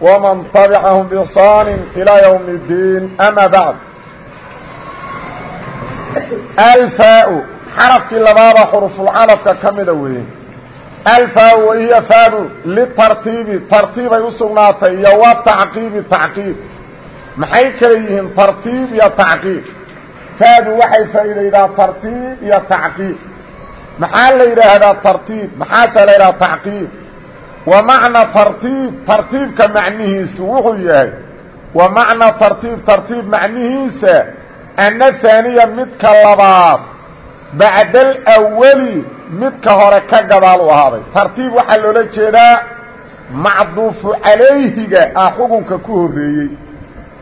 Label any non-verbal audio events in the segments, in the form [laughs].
ومن طبعهم بإحصان إلى يوم الدين أما بعد الفاء xرفkii labaada xرفulcalفka ka mida weeye alفاء wahiy faadu litartiibi tartiibay u sugnaatay iyo wتacqiibi tacqiib maxay kala yihiin tartiib iyo tacqiib faadu waxay faa'iidaydaa tartiib iyo tacqiib maxaa la yidhaahdaa tartiib maxaase la yidhaha tacqiib macna tartiib tartiibka macnihiisu wuxuu yahay macna tartiib tartiib macnihiisa anna haaniya midka labaad bacda alawali midka hore ka gadaal u ahaaday. Tartiib waxaa loola jeedaa macduufu calayhiga ah xukunka ku horreeyey.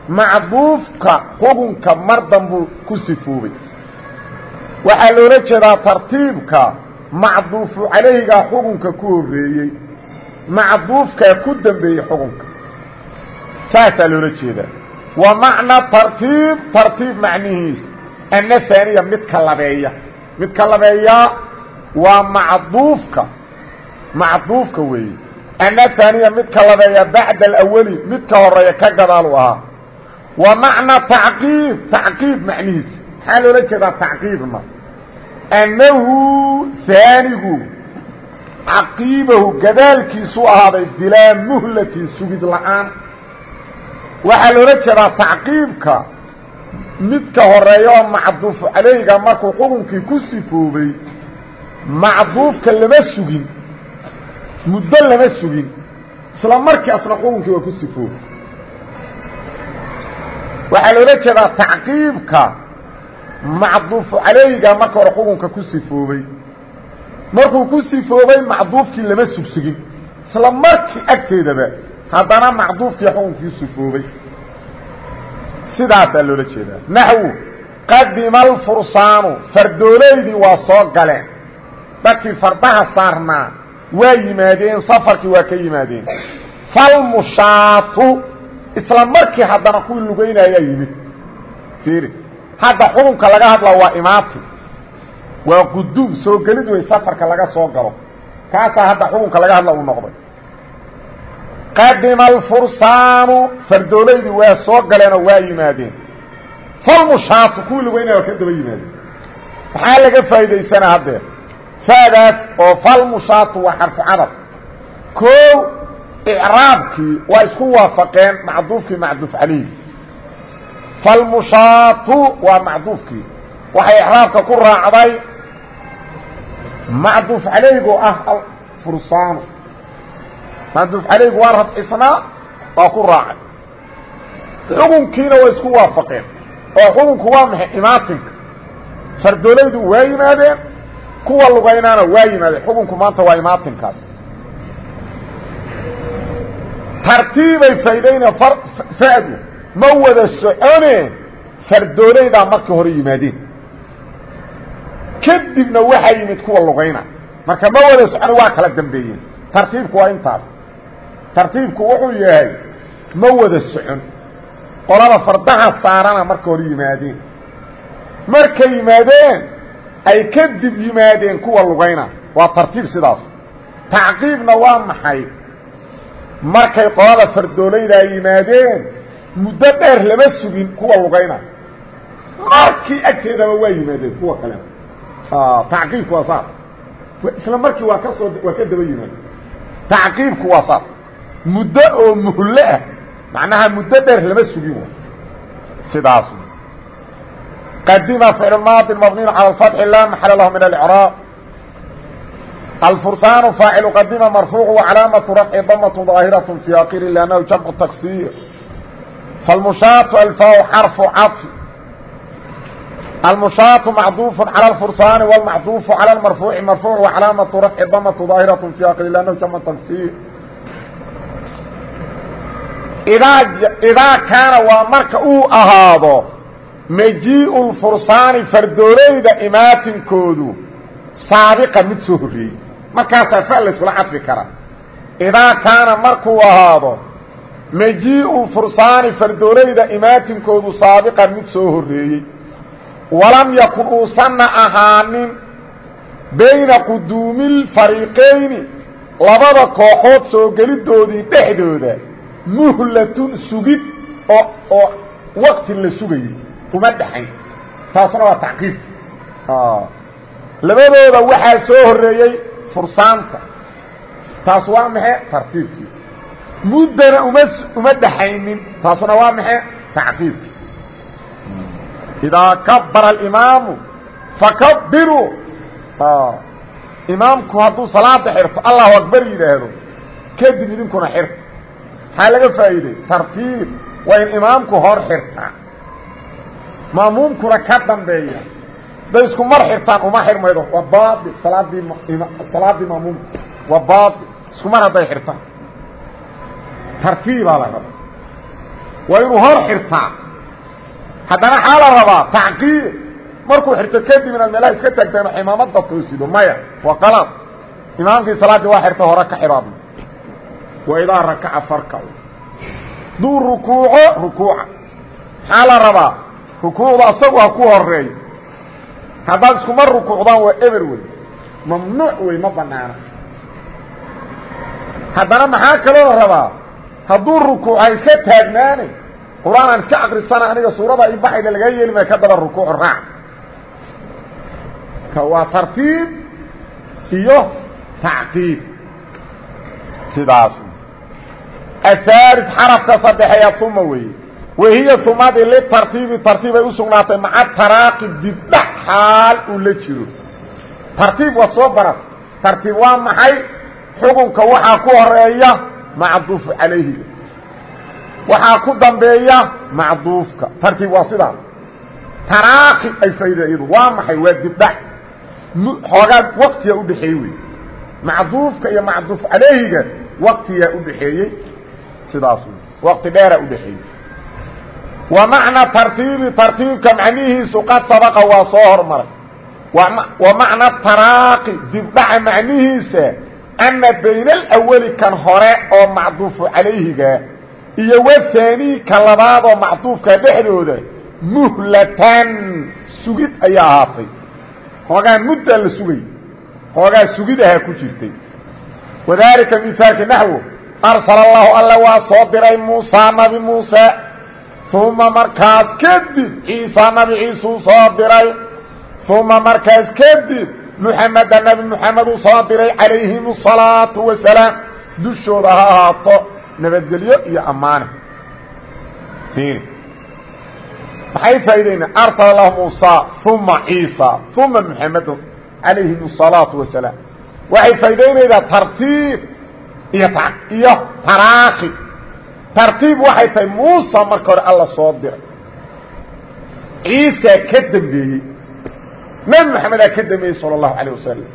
Macduufka xukunka mar danbuu ku sifoobay waxaa loola jeedaa tartiibka macduufu calayhiga xukunka ku horreeyey macduufkaa ku dambeeyey xukunka. Saasaa loola jeedaa. Wa macna tartiib tartiib macnihiis. Anna haaniya midka labeeya. Midka labeeyaa waa macduufka. Macduufka weeye. Anna haaniya midka labeeya bacda alawali midka horreeya ka gadaal u ahaa. Wa macna tacqiib tacqiib macnihiis. Maxaa loola jeedaa tacqiibna? Annahu haanigu caqiibahu gadaalkiisu ahaaday bilaa muhlatin sugid la'aan. Waxaa loola jeedaa tacqiibka midka horreeya oo macduufu calayga markuu xukunkii ku sifoobay macduufka lama sugin muddo lama sugin isla markii asna xukunkii waa ku sifoobay waxaa loola jeedaa tacqiibka macduufu calayga marka hore xukunka ku sifoobay markuu ku sifoobay macduufkii lama sugsugin isla markii agteedaba haddana macduufkii xukunkii sifoobay sidaasaa loola jeedaa. Naxwu qadima alfursaanu fardooleydii waa soo galeen dadkii fardaha saarnaa waa yimaadeen safarkii waa ka yimaadeen. Falmushaatu isla markii haddana kuwii lugaynayaa yimid. Fiiri. Hadda xukunka laga hadla waa imaati waa quduum soo gelid wey safarka laga soo galo. Kaasaa hadda xukunka laga hadla uu noqday. Qadima alfursaanu fardooleydii waa soo galeenoo waa yimaadeen. Falmushaatu kuwii lugeynaya waa ka daba yimaadeen. Maxaa laga faa'iidaysanaa haddeer faadaas oo falmushaatu waa xarfu cadab. Koow icraabkii waa isku waafaqeen macduufkii macduuf calayhi falmushaatu waa macduufkii waxay icraabka ku raacday macduuf calaygu ah alfursaanu macduuf calaygu waa rafcisnaa waa ku raacay. Xukunkiina way isku waafaqeen. Oo xukunku waa maxay imaatinka. Fardoolaydu waa yimaadeen kuwa lugaynaana waa yimaadeen. Xukunku maanta waa imaatinkaas. Tartiibay faydayna fa'du. Ma wada socone fardoolaydaa marka hore yimaadeen kadibna waxaa yimid kuwa lugayna marka ma wada socone waa kala dambeeyeen. Tartiibku waa intaas. Tartiibku wuxuu yahay ma wada socon. Qolada fardaha saarana marka hore yimaadeen. Markay yimaadeen ay kadib yimaadeen kuwa lugayna waa tartiib sidaas. Tacqiibna waa maxay? Markay qolada fardoolaydaa yimaadeen muddo dheer lama sugin kuwa lugayna markii agteedaba waa yimaadeen kuwa kalena tacqiibku waa saas. Isla markii waa ka soo waa ka daba yimaad. Tacqiibku waa saas. Muddo oo muhullo ah macnaha muddo dheer lama sugin wa sidaas qadima ficlu maadin mabniyn cala alfatxi laa maxala lahu min alcraab alfursaanu faacilu qadima marfuucu wacalaamatu rafci damatu daahiraة fi akiri lannahu jamcu taksiir falmushaatu alfaa xarfu caطfi almushaatu macduufu calى اlfursaani wاlmacduufu calى اmarfuuci marfuuc wacalaamatu rafci damaة ظaahiraة fi akiri lannahu jamcu taksir idaa idaa kaana waa marka uu ahaado majii'u lfursaani fardoolayda imaatinkoodu saabiqa mid soo horreeyey markaasaa fa layskula cadfi kara idaa kaana markuu ahaado majii'u fursaani fardoolayda imaatinkoodu saabiqan mid soo horreeyey walam yakun uusanna ahaanin bayna quduumi lfariiqayni labada kooxood soo gelidoodii dhexdooda muhlatun sugid oo oo waqti la sugayay uma dhexayn taasuna waa tacqiibki labadooda waxaa soo horreeyey fursaanta. Taas waa maxe tartiibkii. Muddana uma uma dhexaynin taasuna waa maxe tacqiibkii idaa kabara alimaamu fakabiruu imaamku hadduu salaada xirto allahu akbar yidhaahdo kadib idinkuna xirta maxaa laga faa'iiday tartiib waa in imaamku hor xirtaa maamuumkuna ka dambeeya day isku mar xirtaan uma xirmaydo waa baail salaadii salaadii maamuumka waa baail isku mar hadday xirtaan tartiibaa la rabaa waa inuu hor xirtaa haddana xaa la rabaa tacqiib markuu xirto kadib inaad meelaha iska taagtaan imaamada toosido maya waa qalad imaamkii salaaddii waa xirta hore ka xihaadna wa idaa rakaca farkacu duu rukuuco rukuuca. Maxaa la rabaa rukuucda asagu ha ku horeeyo haddaad iskuma rukuucdaan waa eber wey mamnuuc wey ma banaana haddana maxaa kaloo rabaa? Hadduu rukuuca iska taagnaane qur'aan aan iska akrisana aniga suurada i baxayda lagaa yeeli maya ka daba rukuuc raac ka waa tartiib iyo tacqiib. Sidaas. Ahaali xarafka saddexeeya uma weeye. Wahiya umadii litartiibi tartiibay u sugnaatay maca taraaqi dibdhac xaal uu la jiro. Tartiib waa soo barat. Tartiib waa maxay? Xukunka waxaa ku horreeya macduufu calayhi waxaa ku dambeeya macduufka. Tartiib waa sidaas taraaqi ay iyadu waa maxay? Waa dibdhac. Xoogaa waqtiyaa udhexeeyey wey macduufka iyo macduuf calayhiga waqtiyaa udhexeeyey sidaas waqti dheeraa udhexeeyey wa macna tartiibi tartiibka macnihiisu qad sabaqa waa soo hormaray. Wa macna taraaqi dibdhaca macnihiisa ana bayna alawali kan hore oo macduufu calayhiga iyo wahaanii ka labaadoo macduufka dhexdooda muhlatan sugid ayaa ahaatay. Hoogaa muddaa la sugay hoogaa sugid ahaa ku jirtay. Wadaalika mihaalka naxwo arsala allahu alla waa soo diray muusaa nabi muuse uma markaas kadib ciisa nabi ciisuu soo diray. Uma markaas kadib muxameda nabi muxamed uu soo diray calayhim asalaatu wasalaam. Dushooda ha ahaato nabadgelyo iyo ammaane maxay faaideynaa arsala lahu muusa uma ciisa uma maxamedun calayhim asalaatu wasalaam waxay faa'idaynaydaa tartiib iyo iyo taraakhi. Tartiib waxay tahay muusa marka hore soo diray. Ciisaa ka dembeeyey nebi maxamedaa ka dembeeyey sala allahu calayh wasalam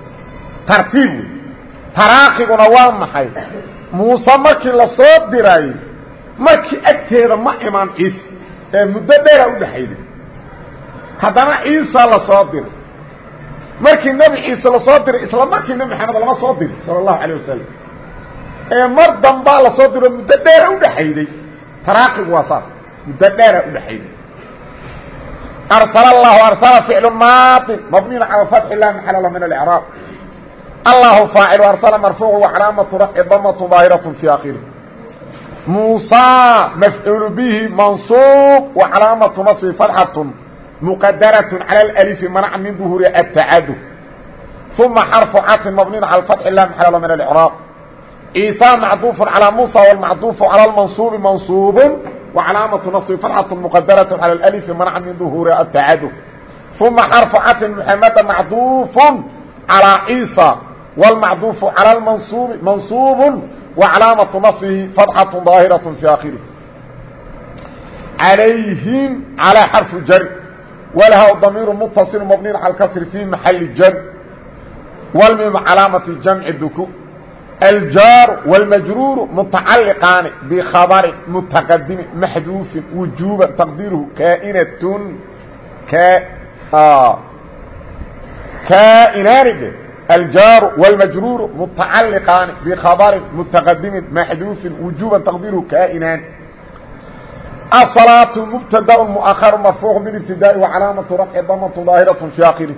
tartiib wey taraakiguna waa muuse markii la soo diraayey markii agteeda ma imaan ciise ee muddo dheeraa u dhaxayday. Haddana ciisa la soo diray. Markii nebi ciise la soo diray isla markii nebi maxamed lama soo dirin sala allahu alayh wasalam ee mar dambaa la soo diro muddo dheera u dhaxayday. Taraaqigu waa saas muddo dheeraa u dhaxayday. Arsala allahu arsala ficlu maadin mabniin cala fatxi laami calaa lamina alcraab allahu faacilu arsala marfuucu wacalaamatu rafci damatu daahiraة fi akhiri muusa mafcuulu bihi mansuub wacalaamatu nasbi fatxaة muqadaraة calى اlأlifi manca min duhuuri atacadu uma xarfu caطfin mabniyn cala fatxi la maxala lah min alcraab عيسى معطوف على موسى والمعطوف على المنصوب منصوب وعلامة نصب فتحة مقدرة على الألف منع من ظهور التعدد ثم حرف عطف محمد معطوف على عيسى والمعطوف على المنصوب منصوب وعلامة نصبه فتحة ظاهرة في آخره عليهم على حرف جر ولها ضمير متصل مبني على الكسر في محل الجر والميم علامة الجمع الذكور الjاar والmjrوur متacaliqaani bkhabri mتaqadimi maxduufin وujuba تqdiirhu kaainat kaainaani dhe الjاar والmjrوur متacaliqaani bkhabri mتaqadimi maxduufin وujuba تqdiirhu kaainaani الصلاaة مبتdأ مؤخر مرفوع بالابتداء وعلاaمة رفع dmة ظاahiرة في آkره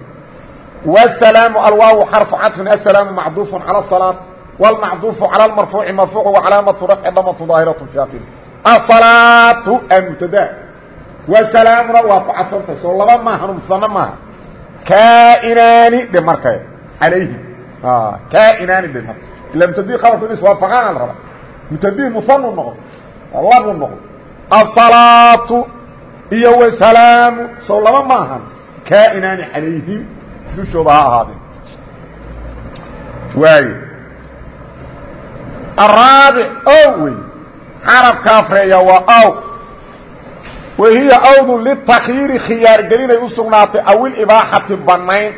والسلاaم alwaaw xرف caطف السلاaم معdوف على الصلاة والمcطوف على المرفوع مرفوع وعلاaمة رفع dmة ظاahiرة في آkره الصلاaة مبتd وسلاaمna waa ku cadfanta soo laba maaha msن maaha kاinaani dhe marka alayhi kainaani bay ila mutadii qabarku ins waafaqaana la raba mutadii mufanu noqdo labu noqdo asalaatu iyo wasalaamu sow laba ma ahan kainaani calayhim dushooda ha ahaadeen waayo araabic o wey carabka afreeya waa aw wahiya awdu litakyiiri khiyaar gelinay u sugnaatay awil ibaaxati banayn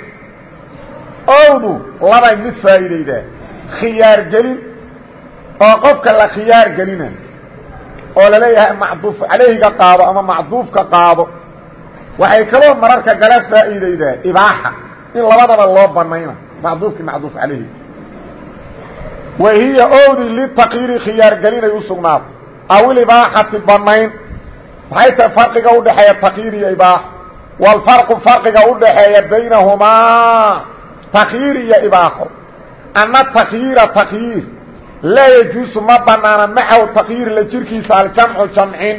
owdu labay mid faa'iidaydaa khiyaar gelin oo qofka la khiyaar gelina oo la leeyahay macduuf calayhiga qaado ama macduufka qaado waxay kaloo mararka gala faa'iidaydaa ibaaxa. In labadaba loo banayna macduufkii macduuf calayhi. Wa hiya owdi litakyiiri khiyaar gelinay u sugnaatay awil ibaaxati banayn maxay tahay farqiga udhaxeeya takyiir iyo ibaax. Wاlfarqu farqiga udhaxeeya baynahumaa takyiir iyo ibaaxo. Ana takyiira takyiir laa yajuusu ma banaana macahu takyiir la jirkiisa aljamcu jamcin.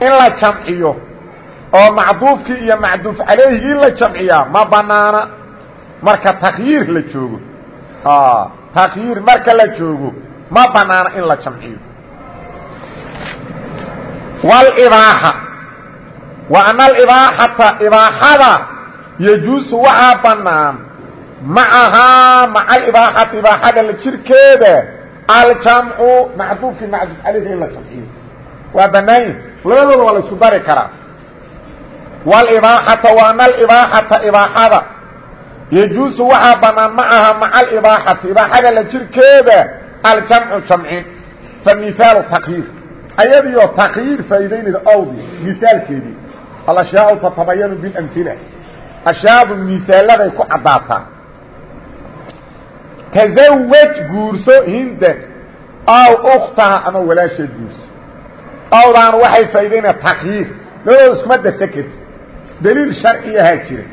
In la jamciyo oo macduufkii iyo macduuf calayhigii la jamciyaa ma banaana. Marka takyiir la joogo. Takyiir marka la joogo ma banaana in la jamciyo. Wاlibaaxa wa ana alibaaxata ibaaxada yajuusu waxaa banaan macahaa maca alibaaxati ibaaxada la jirkeeda aljamcu macduufkii macduuf calayhi in la jamciyo waa banaanya labadooda waa la isku dari karaa wاlibaaxata wa ana alibaaxata ibaaxada yajuusu waxaa banaan macahaa maca alibaaxati ibaaxada la jirkeeda aljamcu jamcin fa mihaalu takyiir ayadiioo takyiir faa'iidaynayda awdi misaalkeedii alashyaau tatabayanu bilamila ashyaadu misaaladay ku caddaataa tasawaj guurso hindan aw ukhtaha ama walaasheed guurso awdaan waxay faa'idaynaya takyiir labadooda iskuma darsan karti daliil sharciyahaa jira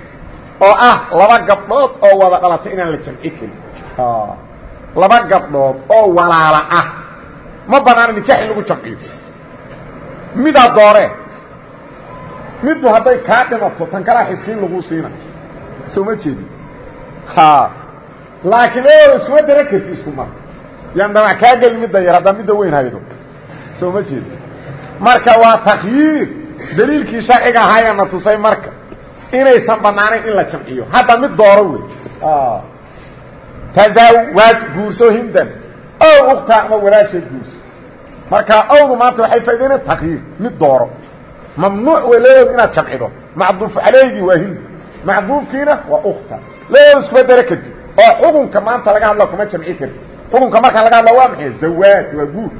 oo ah laba gabdhood oo wada dhalatay inaan la jamci karin laba gabdhood oo walaala ah ma banaana nikaax in lagu jamciyo midaa dooree middu hadday kaa dhimato tan kalaa xiskiin laguu siina soo ma jeedi laakiin eoda iskuma dara karti isku mar. Yaan dhamac kaa gelin midda yar haddaa midda weyn haydo. Soo ma jeedi. Marka waa takyiir. Daliilkii sharciga ahaayana tusay marka. Inaysan banaanayn in la jamciyo. Hadda mid dooro wey. Tazawaaj guurso hindan. O ukta ama walaasheed guurso. Marka awdu maanta waxay faaidayna takyiir. Mid dooro. Mamnuuc way leedood inaad jamcido. Macduuf calayhigii waa hindi macduufkiina waa ukta leedood iskuma dara kartid oo xukunka maanta laga hadla kuma jamci karti xukunka markaan laga hadla waa maxay? Zawaaj waa guur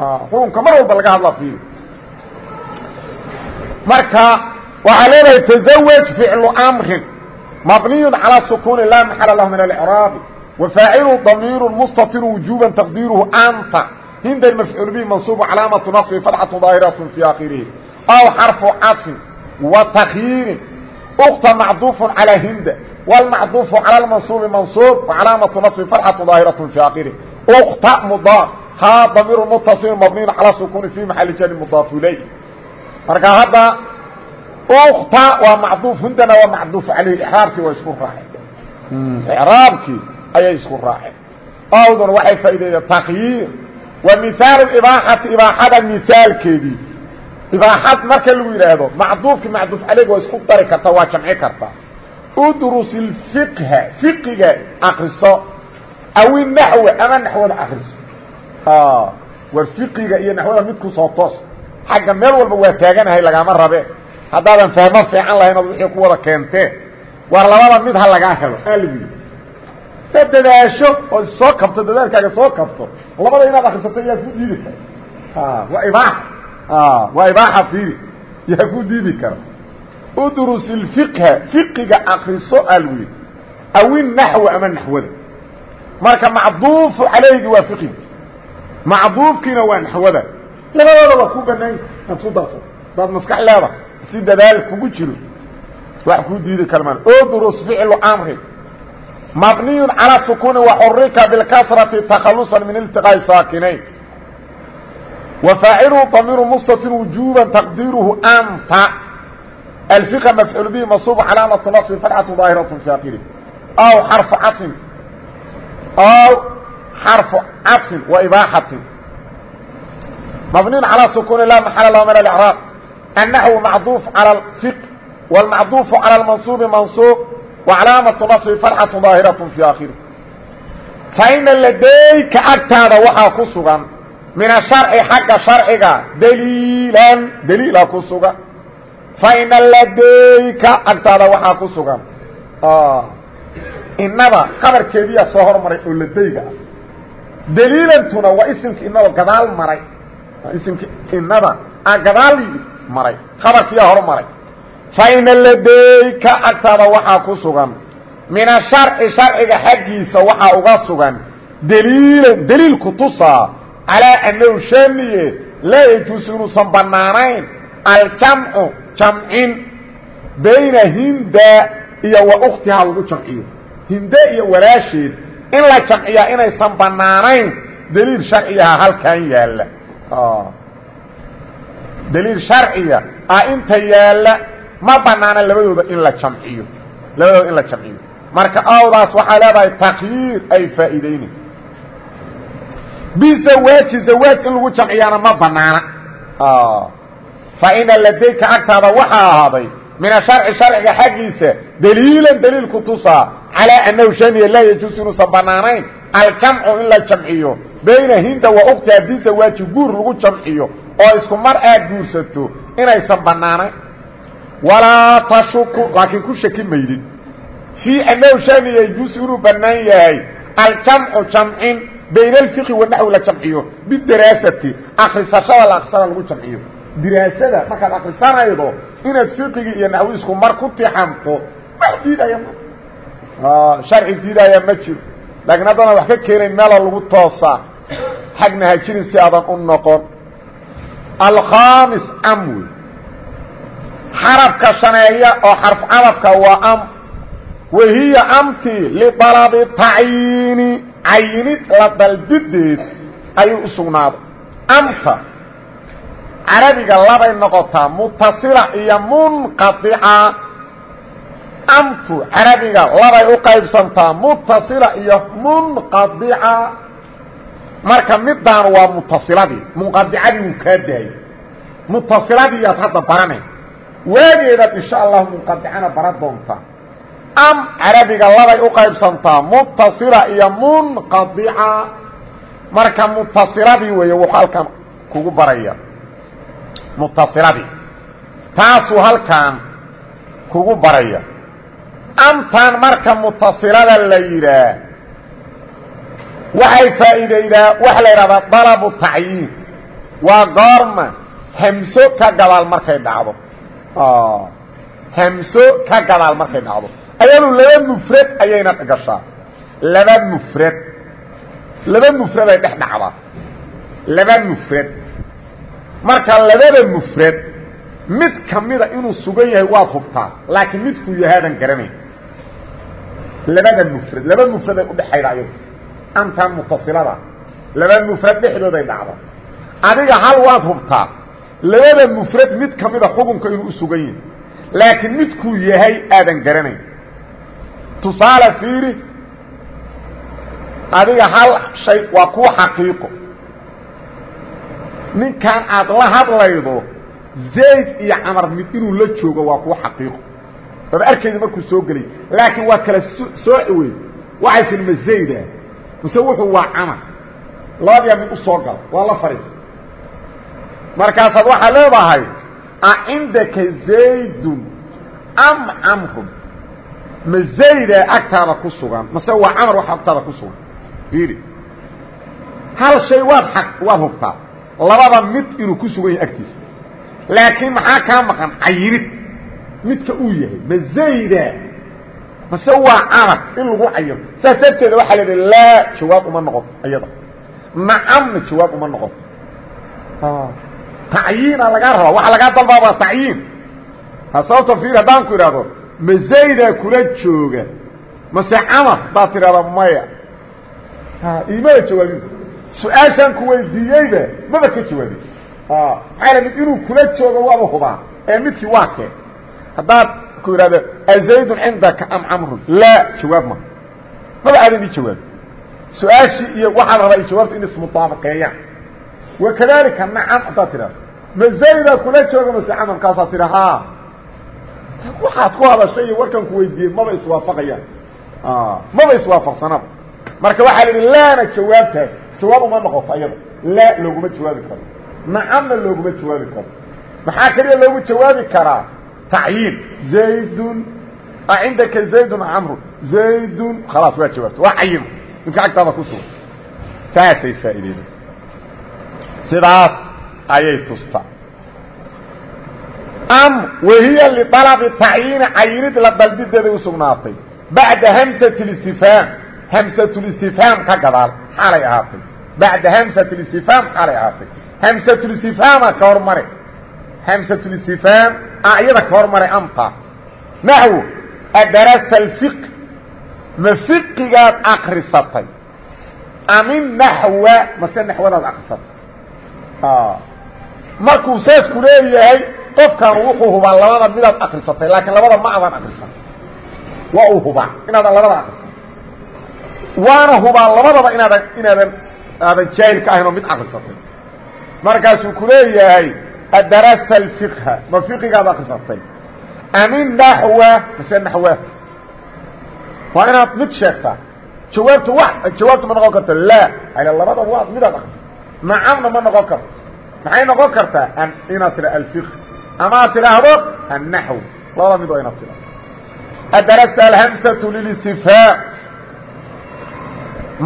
ah, xukunka mar walba laga hadla fiiri marka waxaa leedahay tazawaj ficlu amrin mabniyun calaa sukuuni laa maxala lahu min alcraabi wafaacilu damiiru mustatiru wujuba taqdiiruhu anta hindan mafcuul bihi mansuubu calaamatu naصbi fatxatu daahiratu fii akhirihi aw xarfu caطfin wa takyiirin ukta macduuf calaa hinda. wاlmacduuf calى mansuubi mansuub calaamaةu naصbi fatxaة ظaahiraة fi akhirihi ukta mudaaf haa damiir mutaصil mabniy calى sukuni fi maxali jari mudaaf ilayh marka hadda ukta waa macduuf hindana waa macduuf calayh iraabkii waa isku raaceen icraabkii ayay isku raaceen awduna waxay faa'ideeya takyiir wa mihaalu ibaaxati ibaaxada mihaalkeedii ibaaxad marka lagu yidhaahdo macduufkii macduuf calayg waa isku dari kartaa waa jamci kartaa udrus ilfiqha fiqiga akriso awi naxwe ama naxwada akriso war fiqiga iyo naxwada mid ku soo toos xagga meel walba waa taaganahay lagama rabe haddaadan fahmo fiican lahayn ood wixii ku wada keentee war labada mid ha lagaa helo yidhi dad dadaasho oo soo kabto dadaalkaaga soo kabto labada inaad akrisato yaa ku diidi kara waa ibaaxa waa ibaaxa fiiri yaa ku diidi kara udrus ilfiqha fiqiga akriso alwi aw inaxwa ama naxwada marka macduufu calaygi waa fiqiga macduufkiina waa naxwada labadooda waa ku banayn ad ku darso daad maskax leeda si dadaal kugu jiro wax kuu diidi kara ma udrus ficlu amri mabniy calى sukuni waxurika bاlkasrati takhalusa min iltiqaaءi saakinayn wafaaciluhu damiru mustatir wujuba taqdiiruhu anta alfiqa mafcuul bihi mansuub calaamaة naصbi farcatu daahiraة fi akiri aw xarfu caطfin aw xarfu caطfin waibaaxatin mabniy calى sukuni la maxala lah min اlإعraab الnaxو macduuf calى اfiq wاlmacduufu calى اmansuubi mansuub وcalaamaة naصbi farxaة daahiraة fi akhiri faina ladayka agtaada waxaa ku sugan min asharci xagga sharciga daliilan daliila ku sugan faina ladayka agtaada waxaa ku sugan. Inaba qabarkeediyaa soo hormaray oo ladayga. Ah daliilantuna waa isimka inaba gadaal maray. Isimka inaba a gadaal maray. Qabarkiyaa hormaray faina ladayka agtaada waxaa ku sugan. Min asharci sharciga xaggiisa waxaa uga sugan. Daliilan daliil ku tusaa calaa annahu shaniye laa yajuusu inuusan bannaanayn jamcin bayna hinda iyo wa ukhtihaa lagu jamciyo. Hinde iyo walaasheed in la jamciyaa inaysan bannaanayn daliil sharciyaha halkan yaalla. Daliil sharciya ah inta yaalla ma banaana labadooda in la jamciyo. Labadooda in la jamciyo. Marka awdaas waxaa leedahay takyiir ay faa'iideyne bizawaaji zawaaj in lagu jamciyaana fa ina ladayka agtaada waxaa ahaaday min asharci sharciga xaggiisa daliilan daliil ku tusaa calaa annahu shaniya laa yajuusu inuusan banaanayn aljamcu in la jamciyo bayna hinda wa ukti haddii zawaaji guur lagu jamciyo oo isku mar aad guursato inaysan banaanayn walaa tashuku laakiin ku shaki maydin fii annahu shani yajuusu inuu bannaan yahay aljamcu jamcin bayna alfiqi wanaxwi la jamciyo bidaraasati akrisashada la aksana lagu jamciyo diraasada markaad akrisanaydo inaad fiqigii iyo naxwi isku mar ku tixanto wax diidaya ma sharci diidaya ma jiro laakiin wax ka keenayn meela lagu toosaa xagna ha jirin si aadan u noqon. Alkhaamis amwi xarafka shaneeya oo xarf cadafka waa am. Wahiya amti lidalabi tacyiini cayinid la dalbideed ayuu u amta carabiga labay noqotaa mutasila iyo munqaica amtu carabiga labay u qaybsantaa mutasila iyo munqadica marka midaan waa mutasiladii munqadicadii wuu kaa daayey mutasiladii hadda baranay waageedaad insha allahu munqadicana bara doontaa am carabiga labay u qaybsantaa mutasila iyo munqadica marka mutasiladii weeye wuxuu halkan kugu baraya mutasiladii taasuu halkan kugu baraya. Amtan marka mutasilada la yidhaah waxay faa'iidaydaa waxa la yidhahdaa dalabu tacyiin. Waa goorma hamso ka gadaal markay dhacdo. Hamso ka gadaal markay dhacdo. Ayadu laba mufrad ayayna gashaa. Laba mufrad. Laba mufrad ay dhex dhacdaa. Laba mufrad marka labada mufrad mid kamida inuu sugan yahay waad hubtaa laakiin midkuu yahaadan garanayn. Labada mufrad laba mufrad ay udhexayda ayadu amtan mutasilada laba mufrad dhexdooday dhacda adiga hal waad hubtaa labada mufrad mid kamida xukunka inuu usugan yahay. Laakiin midkuu yahay aadan garanayn. Tusaale fiiri adiga hal shay waa kuu xaqiiqo ninkan aad la hadlaydo zayd iyo camar mid inuu la joogo waa kuu xaqiiqo. Waaba arkayda markuu soo gelay laakiin waa kala sooci wey waxay tii ma zayda? Mise wuxuu waa camar. Labadiyaa mid u soo gala waa la fadhiisa markaasaad waxaa leedahay acindaka zaydun am camrun? Ma zayda agtaada ku sugan mase waa camar wax agtaada ku sugan. Fiiri hal shay waad aq waad hubtaa labada mid inuu ku sugan yahay agtiisa. Laakiin maxaa kaa maqan? Cayinid midka uu yahay ma zayda? Mase waa camar in lagu cayino saas darteeda waxaa la idhi laa jawaab uma noqoto iyada nacamna jawaab uma noqoto tacyiina lagaa rabaa. Waxa lagaa dalbaa waa tacyiin sababta fiir haddaan ku idhaahdo ma zaydaa kula jooga. Mase camar hadaad tidhahda maya. Imada jawaabin su'aashaan ku weydiiyeyba maba ka jawaabin. Maxaa mid inuu kula joogo waaba hubaa ee midkii waa kee. Haddaad ku idhahdo azaydun cindaka am camrun laa jawaab ma. Maba aadan ii jawaabin su'aashii iyo waxaa la rabaa i jawaabta in ismudaabaqeeyaan wakadalika nacam haddaad tidhahdo ma zaydaa kula jooga mase camar kaasaad tidha ha waxaad ku hadashay iyo warkan ku weydiiyey maba iswaafaqayaan. Maba iswaafaqsanaba. Marka waxaa la yidhi laana jawaabtaas jawaab uma noqoto ayada laa looguma jawaabi karo. Nacamna looguma jawaabi karo. Maxaa keliya loogu jawaabi karaa? Tacyiin zaydun. Cindaka zaydun camru. Zaydun. Khalaas waa jawaabta. Waa cayino midka agtaada ku sugan. Saasay faa'iideysa sidaas ayay tustaa am wahiya lialabi tacyiini cayinid la dalbideeday u sugnaatay. Bacda hamsat اlistifhaam hamsat اlistifhaam ka gadaal. Xaalay ahaatay bacda hamsat اlistifhaam xaalay ahaatay hamsatulistifhaama ka hormare hamsatulistifhaam a iyada ka hormare amta naxwo adarasta alfiq ma fiqigaad akrisatay amin naxwa mase naxwadaad akrisatay markuu saas ku leeyahay qofkan wuxuu hubaa labada midaad akrisatay laakiin labada ma adan akrisan waa uu hubaa inaadan labada akrisan waana hubaa labadaba inaadan inaadan aadan jaahil ka ahayn oo mid akrisatay markaasuu ku leeyahay adarasta alfiqha. Ma fiqigaad akrisatay amin naxwa mase naxwa waa inaad mid sheegtaa jawaabtu wa jawaabtu ma noqon karta laa. Ala labada waad midaad akrisatay nacamna ma noqon karto. Maxay noqon kartaa? Inaad tira alfiq amaad tidhaahdo? Annaxw labada mid waa inaad tidhahdo adarasta alhamsatu lilistifhaam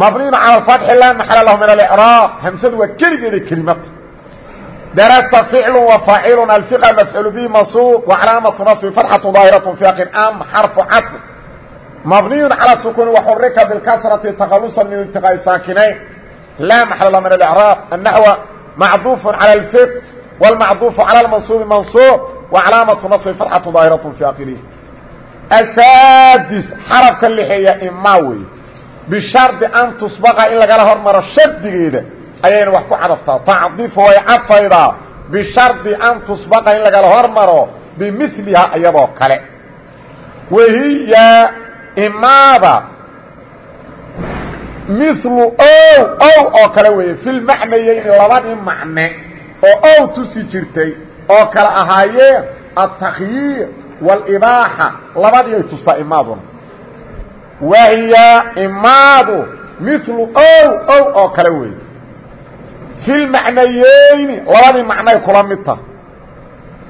mabniyn cala fatxi laa maxala lahu min alicraab hamsadu waa keligeeda kelimata darasta ficlu wa faacilu alfiqa mafcuul bihi mansuub wacalaamatu nasbi fatxatu daahiratu fi aqin am xarfu casr mabniyu cala sukuuni waxurika bilkasrati takalusan min iltiqaa'i saakinayn laa maxala lahu min alicraab annaxwa macduuf cala alfiq wاlmacduufu cala lmansuubi mansuub wacalaamatu nasbi fatxatu daahiratu fi aqilihi asaadis xarafka lixeeya imaa wey bishardi an tusbaqa in lagala hormaro shardigeeda ayayna wax ku cadaftaa tacdifu way cadfaydaa bishardi an tusbaqa in lagala hormaro bimilihaa iyadoo kale. Wahiya imaada milu ow ow oo kale weeye. Filmacnayeyni labadii macne oo ow tusi jirtay oo kale ahaayeen altakhyiir wاlibaaxa labadii ay tustaa imaaduna wahiya imaadu milu ow ow oo kale weeye. Filmacnayeyni labadii macnay kula mid tah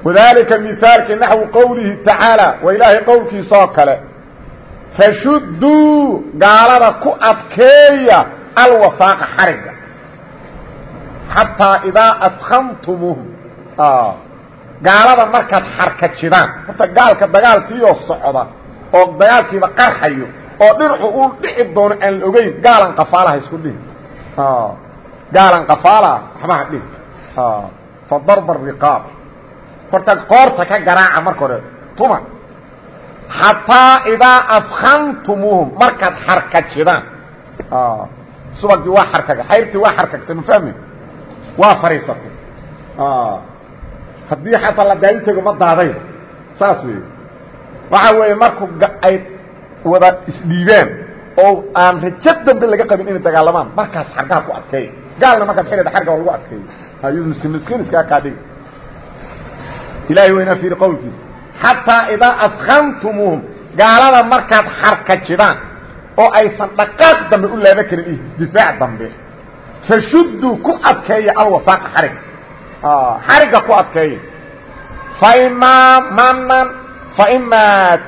wadaalika mihaalkii naxwu qowlihi tacaalى waa ilaahay qowlkiisa oo kale. Fashudduu gaalada ku adkeeya alwafaaqa xarigga xataa idaa adkantumuuhum gaalada markaad xarkajidaan horta gaalka dagaalkiioo socda oo dagaalkiiba qarxayo oo dhinacu uu dhici doono aan la ogeyn gaalan qafaalaha isku dhihi. Gaalan qafaalaha waxbaha dhihi. Fa darba riqaab. Horta qoorta ka garaaca marka hore tuma xataa idaa afkantumuuhum markaad xarkajidaan subagii waa xarkaga xayrtii waa xarkagtay ma fahmi waa fariisatay. Haddii xataa la daadintaygu ma daadayn. Saas weeye. Waxa weeye marku ay wada isdhiibaan oo aan rajo dambe laga qabin inay dagaalamaan. Markaas xargaha ku adkeeya gaalna markaad xidhada xarga lagu adkeeyo ayuu miskiin iskaa kaa dhigi ilahay waynaa fiiri qowlkiisa xataa idaa adkantumuuhum gaalada markaad xarkajidaan oo aysan dhaqaaq dambe u laaba karin difaac dambe fashudduu ku adkeeya alwafaaqa xariga xarigga ku adkeeya. Faimaa manan faimaa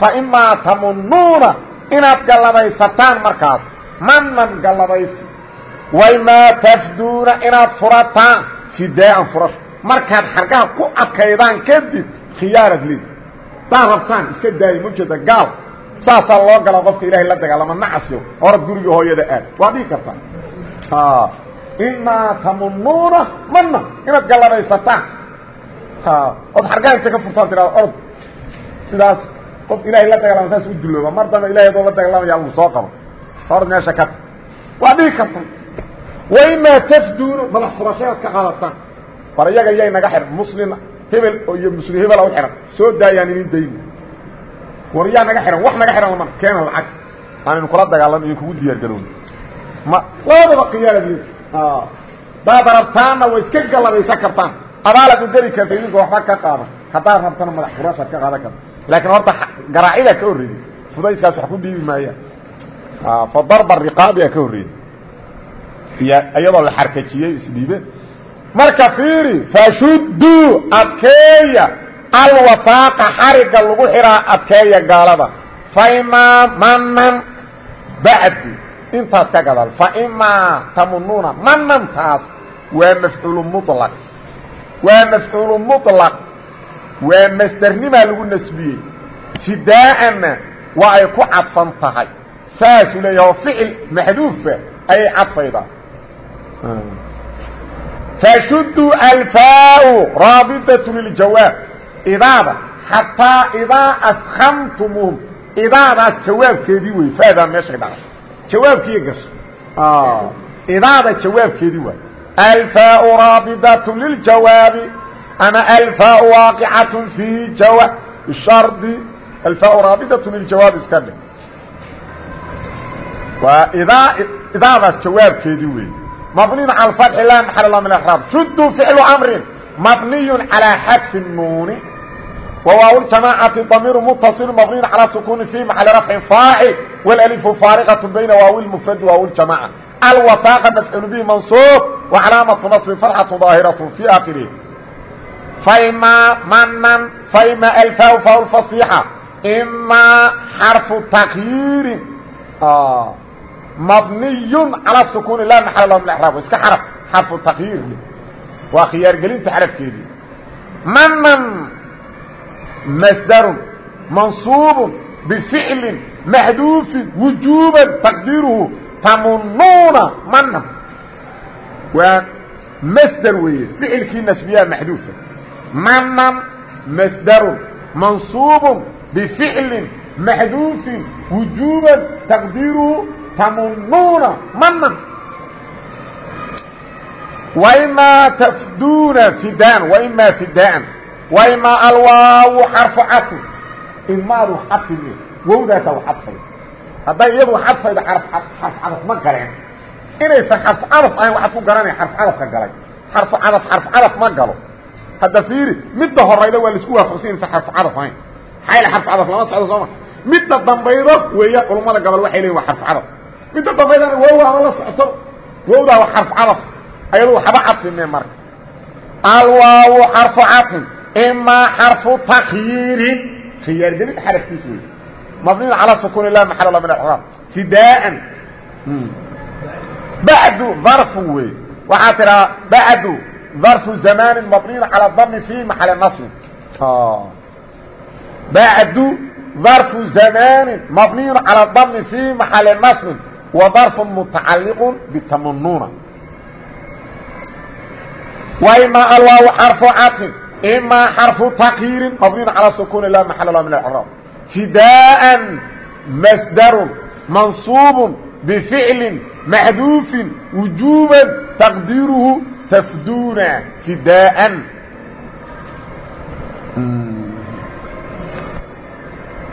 fa imaa tamunuuna inaad gallabaysataan markaas. Manan gallabaysi. Waimaa tafduuna inaad furataan. Fidaaan furasho markaad xargaha ku adkaydaan kadib khiyaarad leed daad rabtaan iska daayi mujeda gaal. Saasaa loo galaa qofka ilahay la dagaalama nacasyo orad guriga hooyada aad. Waa dhihi kartaa imaa tamunuuna mana inaad gallabaysataan. Ood xargaha inta ka furtaan tirado orod. Sidaas qof ilahay la dagaalama saas u dulooba mar damba ilahay adoo la dagaalamaya lagu soo qabo. Orad meesha ka waa dhihi karta waimaa tafduuna madax furashayaad ka qaadataan war iyaga yay naga xihan muslin hebel iyo muslim hebela u xihan soo daayaan idin dayni war yaa naga xihan wax naga xihan lamana keena lacag. Aanaynu kula dagaalano iyo kugu diyaar garoon ma labadaba khiyaarad daad rabtaanna way iska gallabaysan kartaan. Abaalaad u geli karta idinka waxba ka qaadan. Haddaad rabtana madax furashaad ka qaadan karta laakiin horta garaacida ka horreeyey fudaydkaas wax ku dhiibi maayaan fa darba riqaabiga ka horreeyey iyo iyadoo la xarkajiyey isdhiibe. Marka fiiri fashuduu adkeeya. Alwasaaqa xariga lagu xihaa adkeeya gaalada. Faimaa manan bacdu intaas ka gadaal. Faimaa tamunuuna manantaas waa mafcuulu mulaq waa mafcuulu mulaq waa masdernimaa lagu nasbiyey. Fidaa'anna waa ay ku cadfan tahay. Saasuu leeyaha oo ficil maxduufa ayay cadfaydaa fashuduu alfaau raabidaة liljawaab idaada xataa idaa askamtumuum idaadaas jawaabkeedii wey faadaa meeshay dhacay jawaabkiiy gashay idaada jawaabkeedii waay alfaau raabidaة liljawaabi ama alfaau waaqicaة fi jawaab shardi alfaau raabidaة liljawaab iska dhe waa idaa idaadaas jawaabkeedii wey مبني على الفتح لا محل له من الاعراب شد فعل امر مبني على حذف النون وواو الجماعة ضمير متصل مبني على سكون في محل رفع فاعل والالف فارقة بين واو المفرد وواو الجماعة الوثاقة مفعول به منصوب وعلامة نصب فرحة ظاهرة في آخره fayma manan fayma alfaa faa lfasiixa imaa xarfu takyiirin mabniyun calaa sukuuni laa maxala lahu min raab iska xaraf xarfu takyiir le waa khiyaargelinta xarafkeedii manan masdarun mansuubun bificlin maxduufin wujuuban taqdiiruhu tamunuuna manan waa masder weeye ficilkii nasbiyaa maxduufa manan masdarun mansuub bificli maxduufin wujuuban taqdiiruhu tamunuuna manan waimaa tafduuna fidaan waimaa fidaan waimaa alwaawu xarfu cadfi imaadu xadfi wowdaasa u xadfay hadday iyadu xadfayda xarf cadaf ma galeen inaysan xarf cadaf ahayn waxaad ku garanaya xarf cadafka galay xarfu cadaf xarf cadaf ma galo hadda fiiri midda horayda waa la isku waafaqsan inaysan xarfu cadaf ahayn. Maxaa yl xarf cadaf lama socdo sooma. Midda dambaydo weeya culummada gobol waxay leeyiin waa xarf cadaf midda dambaydana wowdaaba la socoto. Wowdaa waa xarf cadaf ayadu waxba cadfime marka. Alwaawu xarfu cadfin imaa xarfu takyiirin. Khiyaargelid xarafkiis wey mabniyn calaa sukuuni lah maxal la min acraab fidaaan bacdu darfu wey waxaa tiraa bacdu darfu zamaanin mabniyn calaa dami fi maxali nasbin bacdu darfu zamaanin mabniyn calaa dami fi maxali nasbin وضرف متعلق بتمنون وإما الواو حرف عطف إما حرف تقيير مبني على سكون لا محل له من الإعراب فداء مصدر منصوب بفعل محذوف وجوبا تقديره tfduuna fidaaa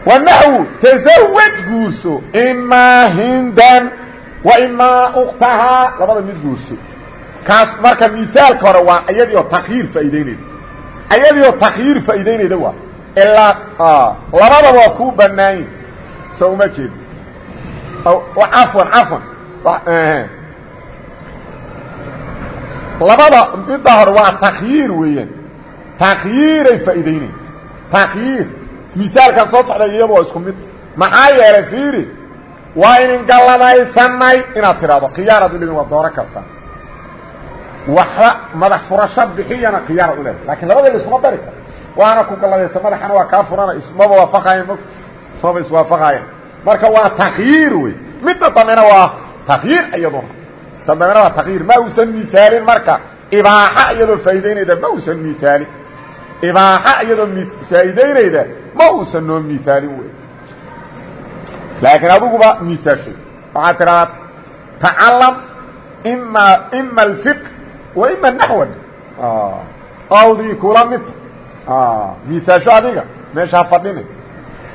wanaxwu tazawaj guurso imaa hindan wa imaa uktahaa labada mid guurso kaas marka miaalka hore waa iyadiioo takyiir faa'idaynayda iyadiioo takyiir faa'idaynayda waa ilaa labadaba waa kuu banaayin soo uma jeedo afwan afwan labada midda hore waa takyiir weeyaan. Takyiiray faa'idaynayda takyiir misaalkan soo socday iyadu waa isku mid. Maxaa yeelay fiiri? Waa inin galladaysanay inaad tidhahdo khiyaaraad u leedin waa dooran kartaa waxba madax furasho bixiyana khiyaaraad u leedahay laakiin labada la iskuma dari karo waana ku galladaysa madaxana waa kaa furana ismaba waafaqayan m ismaba iswaafaqayan marka waa takyiir wey midda dambena waa takyiir iyaduna dambena waa takyiir ma uusan misaalin marka. Ibaaxa iyadoo faa'idaynayda ma uusan misaalin. Ibaaxa iyadoo faa'idaynayda ma uusan noo misaalin wey laakiin adiguba misaashay waxaad tidhahdaa tacalam ima ima alfiq wa ima naxwan awdii kula midta misaasho adiga. Meesha ha fadhina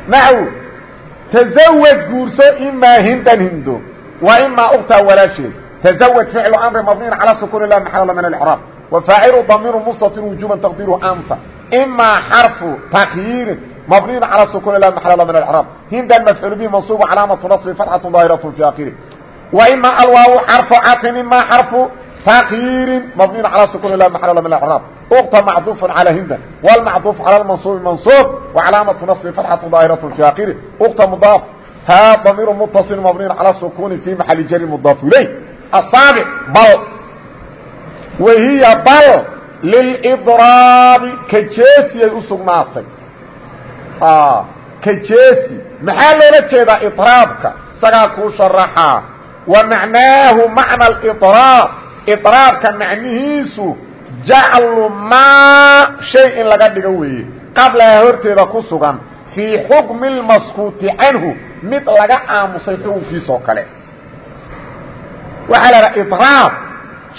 naxw tazawaj guurso imaa hindan hindo wa imaa uktaa walaasheed tazawaj ficlu amri mabniin calaa sukuun lah maxalla min alcraab wafaacilu damiru mustatir wujuban taqdiru anta imaa xarfu takyiirin مبني على سكون لا محل له من الإعراب هندا مفعول به منصوب علامة نصب فتحة ظاهرة في آخره وإما الواو حرف عطف إما حرف تغيير مبني على سكون لا محل له من الإعراب أغطى معطوف على هندا والمعطوف على المنصوب منصوب وعلامة نصب فتحة ظاهرة في آخره أغطى مضاف ها ضمير متصل مبني على سكون في محل جر مضاف إليه asaabic bal wahiya bal lilidraabi kajeesiyay u sugnaatay kajeesi maxaa loola jeedaa idraabka isagaa kuu sharaxaa wa macnaahu macna alidraab idraabka macnihiisu jaclu maa shay in laga dhigo weeye qablaha horteeda ku sugan fii xukmi lmaskuuti canhu mid laga aamusay xukunkiisoo kale waxaa la haha iطraab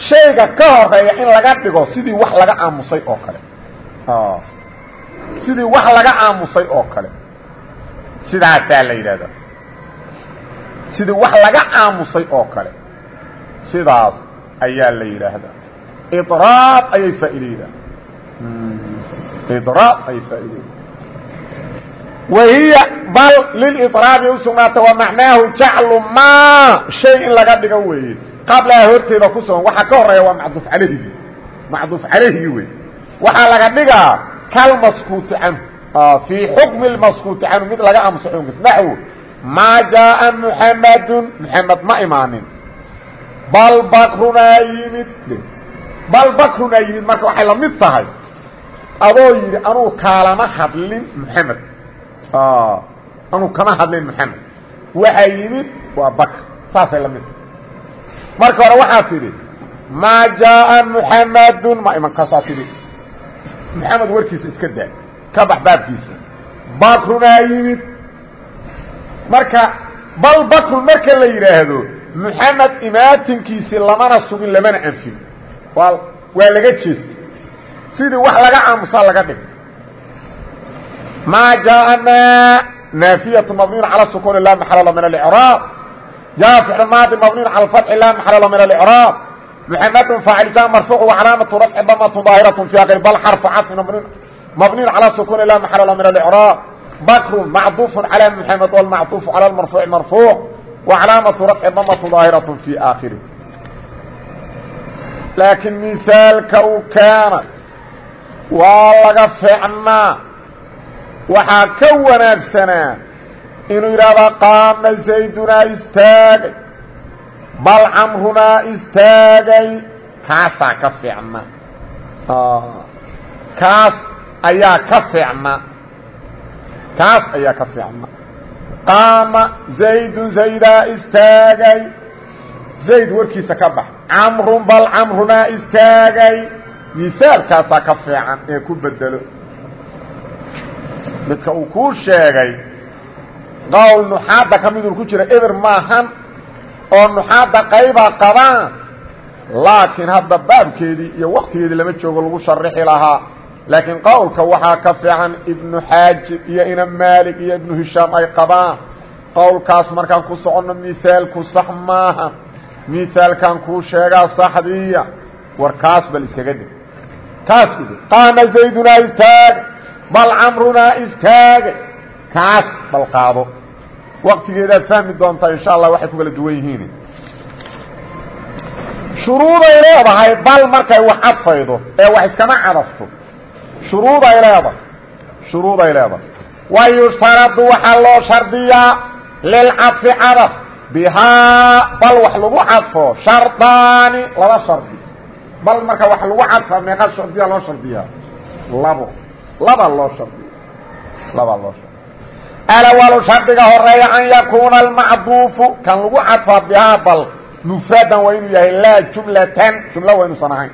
shayga ka horreeya in laga dhigo sidii wax laga aamusay oo kale. Sidii wax laga aamusay oo kale. Sidaasaa la yidhahda sidii wax laga aamusay oo kale. Sidaas ayaa la yidhaahdaa. Idraab ayay faa'iideydaa idraab ayay faa'iideydaa wahiya bal lilidraabi usugnaata wa macnaahu jaclu maa shay in laga dhigo weeye. Qablaha horteeda ku sugan waxaa ka horreeya waa macduuf caleyhigi macduuf caleyhigi wey waxaa laga dhigaa kalmaskuuti canhu. Fii xukmi lmaskuuti canhu mid laga aamuso xukunkiis naxwo maa jaaa muxamadun muxamed ma imaanin. Bal bakrunaa yimid bal bakrunaa yimid marka waxay la mid tahay. Adoo yidhi anuu kaalama hadlin muxamed anuu kama hadlin muxamed waxaa yimid waa bakr saasay la mid. Marka hore waxaa tidhi maa jaaa muxamadun ma iman kaasaa tidhi. Maxamed warkiisa iska daa ka bax baabkiisa. Bakrunaa yimid. Marka bal bakrun marka la yidhaahdo muxamed imaatinkiisii lamana sugin lamana anfin. Waa waa laga jeestay. Sidii wax laga aamusaa laga dhig maa jaana naafiyatu mabniun cala sukuni laa maxala lahu min alicraab jaaficun maadi mabniun cala alfatxi laa maxala lahu min alicraab muxamadun faacilitaan marfuucu wacalaamatu rafci damatun daahiratu fi akri bal xarfu cadfin mabniun cala sukuni laa maxala lahu min alicraab bakrun macduufun calaa muxamed walmacduufu cala lmarfuuci marfuuc wacalaamatu rafci damatun daahiratu fi aakhiri laakiin misaalka u keena waa laga fiicnaa waxaa ka wanaagsanaa inuu yidhaahda qaama zaydunaa istaagay. Bal camrunaa istaagay. Kaasaa ka fiicna. Kaas ayaa ka fiicna. Kaas ayaa ka fiicna. Qaama zaydun zaydaa istaagay. Zayd warkiisa ka bax. Camrun bal camrunaa istaagay. Misaalkaasaa ka fiican ee ku bedelo midka uu kuu sheegay qowl nuxaadda ka midun ku jira eber maahan oo nuxaadda qaybaa qabaan laakiin hadda baabkeedii iyo waktigeedii lama joogo lagu sharixi lahaa. Laakiin qowlka waxaa ka fiican ibnu xaajib iyo ina maalig iyo ibnu hishaam ay qabaan. Qowlkaas markaan ku soconno mihaalku sax maaha. Mihaalkan kuu sheegaa saxdiiya war kaas bal iskaga dhig kaas ku zaydunaa istaagay bal camrunaa istaagay kaas bal qaado. Waktigeedaad fahmi doontaa insha allah waxay ku kala duwan yihiin. Shuruuday leedahay bal markay wax cadfaydo ee wax iskama cadafto shuruuday leedahay. Shuruuday leedahay. Wa yushtaradu waxaa loo shardiyaa lilcadfi cadaf bihaa bal wax lagu cadfo shardaani laba shardi. Bal marka wax lagu cadfa meeqa shardiya loo shardiyaa labo laba loo shardiya laba loo shardiya alawalu shardiga horreeya an yakuuna almacduufu kan lagu cadfaa bihaa bal mufradan waa inuu yahay laa jumlatan jumla waa inuusan ahayn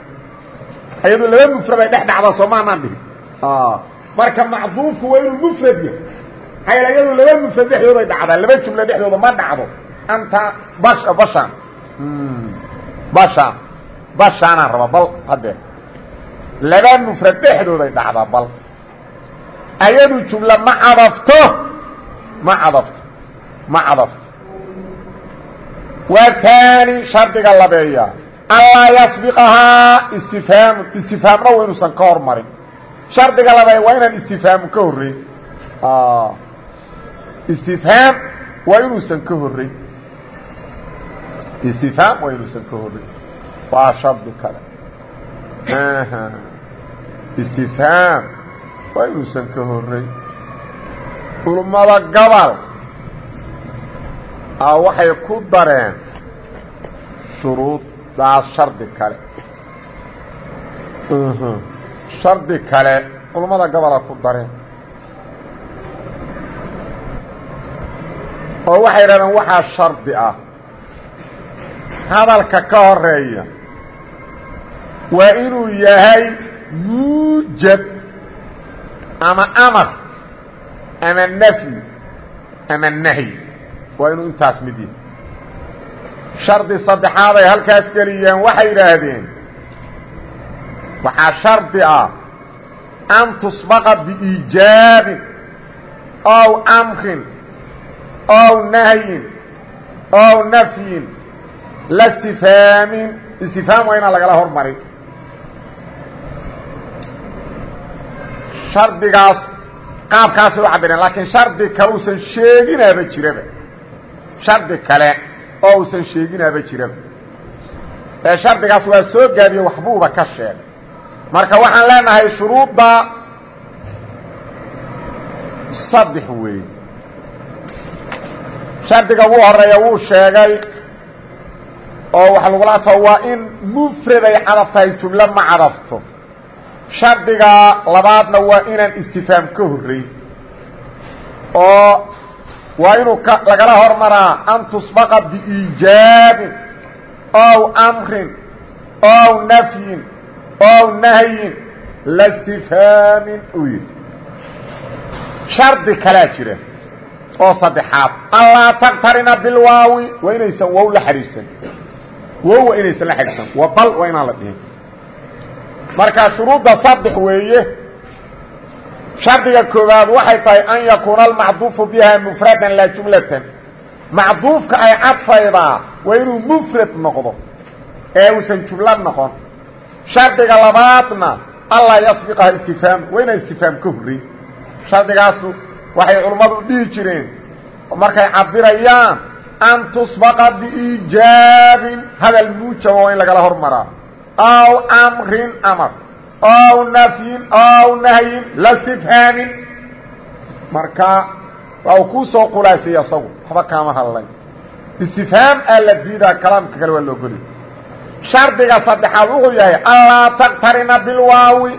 laba mufrad ay dhex dhacda soo maanaan dhihin. Marka macduufku waa inuu mufrad yahay. Hayl laba mufrad dhexdooday dhacdaa laba jumlo dhexdooda ma dhacdo. Anta bash bashaan bashaan bashaanaan rabaa bal haddee laba mufrad dhexdooday dhacdaa bal ayadu jumlo ma cadafto ma cadafto ma cadafto. Waa taani shardiga labeeya. Allaa yasbiqahaa istifhaamu istifhaamna waa inuusan ka hor marin shardiga labeeya waa inaan istifhaamu ka horreyn. Istifhaam waa inuusan ka horreyn. Istifhaam waa inuusan ka horreyn. Waa shardi kale. Istifhaam waa inuusan ka horreyn culummada gobol waxay ku dareen. Shuruuddaas shardi kale. Shardi kale. Culummada gobola ku dareen. Oo waxay yidhahdeen waxaa shardi ah. Hadalka ka horreeya waa inuu yahay muujab ama amar ama nafyi ama nahyi. Waa inuu intaas mid yahay. Shardi saddexaad ay halkaas geliyeen waxay yidhaahdeen waxaa shardi ah an tusbaqa biiijaabin ow amrin ow nahyin ow nafyin la istifhaamin. Istifhaam waa inaan lagala hormarin shardigaas qaabkaasay u cabireen laakiin shardi kale uusan sheeginaaba jiraba. Shardi kale oo uusan sheeginaaba jiraba. Ee shardigaas waa soo gaabiye waxbuuba ka sheegay. Marka waxaan leenahay shuruudda saddex weey shardiga ugu horreeya wuu sheegay oo waxa lagula cadfaa waa in mufraday cadaf tahay jumlo ma cadafto shardiga labaadna waa inaan istifhaam ka horrayn oo waa inuu k lagala hormaraa an tusbaqa biiijaabin ow amrin ow nafyin ow nahyin la istifhaamin uu shardi kalaa jira oo saddexaad. Allaa taktarina bilwaawi waa inaysan wow la xidhiidhsan. Wow waa inaysan la xidhiidhsan. Wa bal waa inaan la dhihin marka shuruudda saddex weeye shardiga koowaad waxay tahay an yakuuna almacduufu biha mufradan laa jumlatan. Macduufka ay cadfaydaa waa inuu mufrad noqdo ee uusan jumlo noqon. Shardiga labaadna allaa yasbiqaha istifhaam waa inaan istifhaam ka horreyn shardigaasu waxay culummadu dhihi jireen markay cabirayaan an tusbaqa biiijaabin hadal muujaba waa in lagala hormaraa aw amrin amar aw nafyin aw nahyin la istifhaamin marka waa uu kuu soo khulaasayey asagu waxba kaama hadlay istifhaam aa la diidaa kalaamka kale waa loogoliy shardiga saddexaad wuxuu yahay allaa taktarina bilwaawi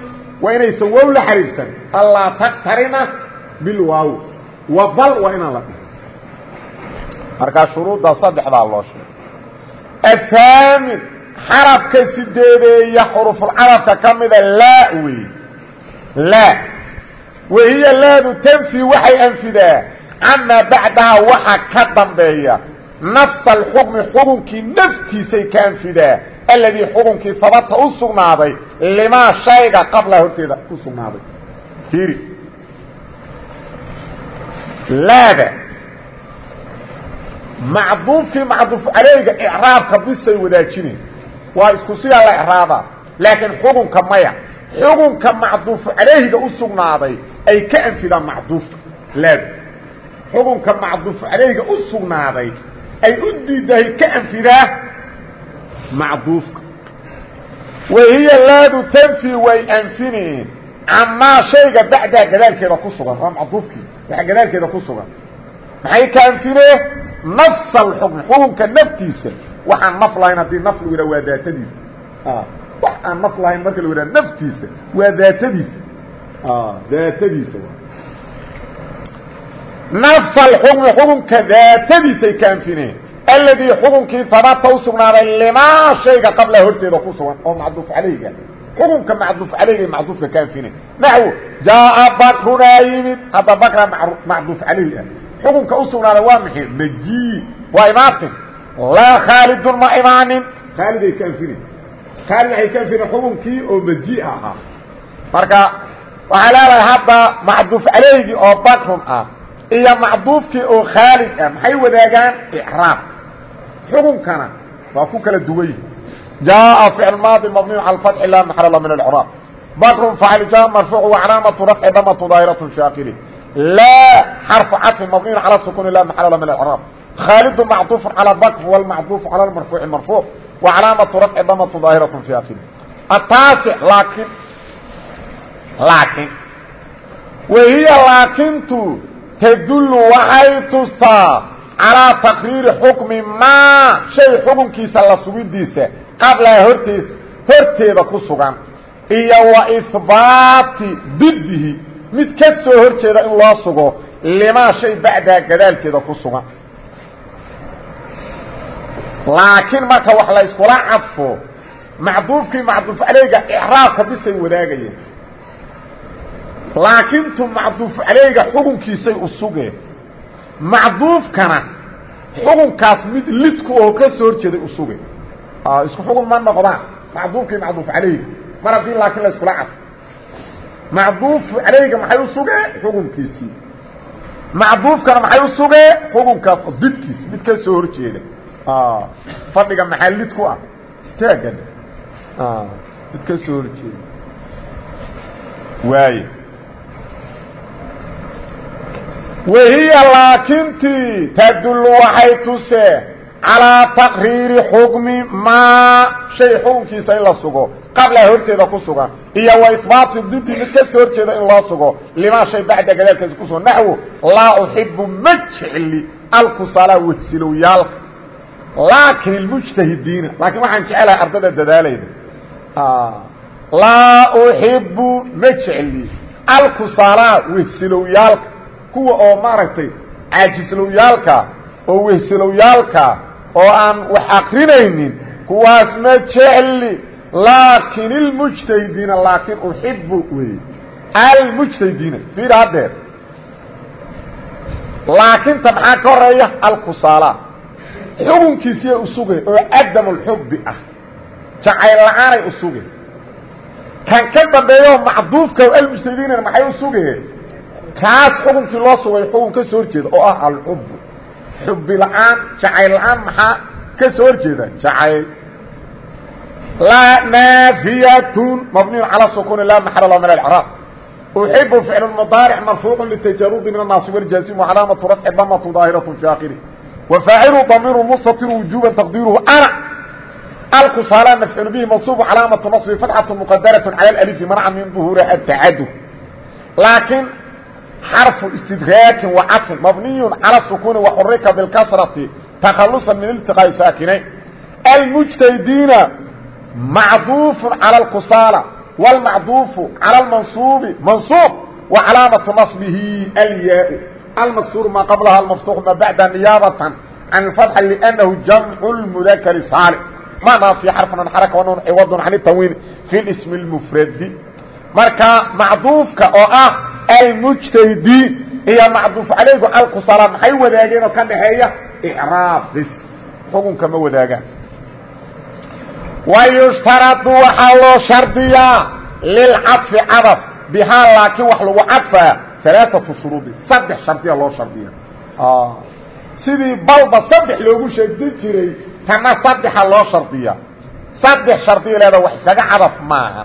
waa inaysan wow la xariirsan allaa taktarina bilwaawi wa bal waa inaan la dhihin markaa shuruudda saddexdaa loo sheegay athaamin xarafka sideedeeya xurufulcadafka ka mida laa wey. Laa wahiya laadu tanfi waxay anfidaa camaa bacdaha waxa ka dambeeya. Nafsa alxukmi xukunkii naftiisay ka anfidaa. Alladii xukunkii sabata u sugnaaday limaa shayga qabla horteeda ku sugnaaday. Fiiri. Laada. Macduufkii macduuf caleyga icraabka bisay wadaajinayn waa isku sidaa la icraabaa laakiin xukunka maya xukunka macduufu calayhiga u sugnaaday ay ka anfidaan macduufka laadu xukunka macduufu calayhiga u sugnaaday ay u diidahay ka anfidaa macduufka. Wahiya laadu tanfi way anfineen camaa shayga bacdaa gadaalkeeda ku sugan waa macduufkii waxa gadaalkeeda ku sugan. Maxay ka anfine? Nafs alxukm xukunka naftiisa waxaan naf lahayn haddii naf lagu yidhaha waa daatadiisa wax aan naf lahayn marka lagu yidhaha naftiisa waa daatadiisa daatadiisa nafs alxukmi xukunka daatadiisay ka anfineen alladii xukunkii habata u sugnaaday limaa shayga qabla horteeda ku sugan oo macduuf calayga. Xukunka macduuf calayga iyo macduufka ka anfineen naxwo jaaa bakrunaa yimid. Hadda bakra macduuf calayh ah. Xukunka u sugnaaday waa maxay? Maji waa imaatin laa khaalidun ma imaanin khaaliday ka anfineen khaalid waxay ka anfineen xukunkii oo maji ahaa marka waxaa leedahay hadda macduuf calaygi oo bakrun ah iyo macduufkii oo khaalid ah maxay wadaagaan icraab xukunkana waa ku kala duwan yihi jaaءa ficl maadi mabniyu calى fathi la maxal min اcraab bakrun facl ja marfuuc wacalaamatu rafci damatu daahiraة shaakiri laa xarfu caطfi mabniyu calى sukuni la maxal min اcraab khaalidu macطuufu calى bakr wاlmacduufu calى marfuuci marfuuc wacalaamatu rafci damatu daahiraة shaakiri ataasic laakin laakin wahiya laakintu tdul waxay tustaa calىa taqriiri xukmi maa shay xukunkiisa la sugidiisa qablaha hortees horteeda ku sugan iyo wa ihbaati didihi mid ka soo hor jeeda in loo sugo limaa shay bacdaa gadaalkeeda ku sugan laakiin marka wax la iskula cadfo macduufkii macduuf aleyga icraabka bisay wadaagayeen. Laakintu macduuf aleyga xukunkiisay u sugeen. Macduufkana xukunkaas mid lidku oo ka soo horjeeday u suge isku xukun ma noqdaan. Macduufkii macduuf aleyga. Mar haddii laakiin la iskula cadfo. Macduuf aleyga maxay u sugee xukunkiisii. Macduufkana maxay u sugee xukunkaas didkiis mid ka soo horjeeda fadhiga maxaa lid ku ah. Istaagan mid ka soo horjeeda waaye. Wahiya laakintii tadullu waxay tusee calىa taqriiri xukmi maa shay xukunkiisa in la sugo. Qabla horteeda ku sugan iyo wa ibaati didi mid ka soo horjeeda in loo sugo. Limaa shay bacda gadaalkaasi ku sugan naxwo laa uxibu ma jecli alkusalaa wehsilowyaalka laakin ilmujtahidiina laakiin waxaan jecelahay ardada dadaalayda. Laa uxibu ma jecli. Alkusalaa wehsilowyaalka kuwa oo maaragtay caajislowiyaalka oo wehselowyaalka oo aan wax akrinaynin kuwaas ma jecli. Laakin ilmujtahidiina laakin uxibu wey almujtahidiina fiir haddeer laakinta maxaa ka horreeya alkusaala xukunkiisiya usugay oo cadamulxubbi ah. Jacayl la'aanay usugay kan ka dambeeyo macduufka almujtahidinna maxay usugeen kaas xukunkii loo sugay xukun ka soo horjeeda oo ah alxubbu. Xubbi la'aan jacayl la'aan maxaa ka soo horjeeda? Jacayl. Naafiyatun mabniyu calaa sukuuni laa maxala min alcraab uxibu ficlu mudaaric marfuucu litajaruudi min annaasi warjaasimu calaamatu rafci damatun daahiratu fi aakhirih wafaacilu damiru mustatir wujuba taqdiiruhu ana alkusaala mafcuul bihi mansuub calaamatu naصbi fatxaة mqadaraة calى اlif manca min ظuhuuri atacadud laakiin xarفu اstidraakin وcaطfin mabniy calى الsukuni وxurika bاlkasrati تakhaluصa min اltiqاaءi saakinayn almujtahidiina macduufu calى اlkusaala wاlmacduufu calى اlmansuubi mansuub وcalaamaةu naصbihi alyaa almaksuur maa qablaha almaftuux ma bacda niyaabatan can اfatxa lأnnahu jamcu اlmudakri saalim manaa fi xarfan xaraka wanun ciwadun can اtanwiin fi اsmi اlmufradi marka macduufka oo ah almujtahidiin iyo macduuf calaygu alkusala maxay wadaageen oo ka dhaxeeya icraab bis xukunka ma wadaagaan wayushtaradu waxaa loo shardiyaa lilcadfi cadaf bihaa laakiin wax lagu cadfaa alaaatu shuruudi saddex shardiya loo shardiya sidii balba saddex loogu sheegdin jiray tana saddexa loo shardiya. Saddex shardiya leeda wax iskaga cadaf maaha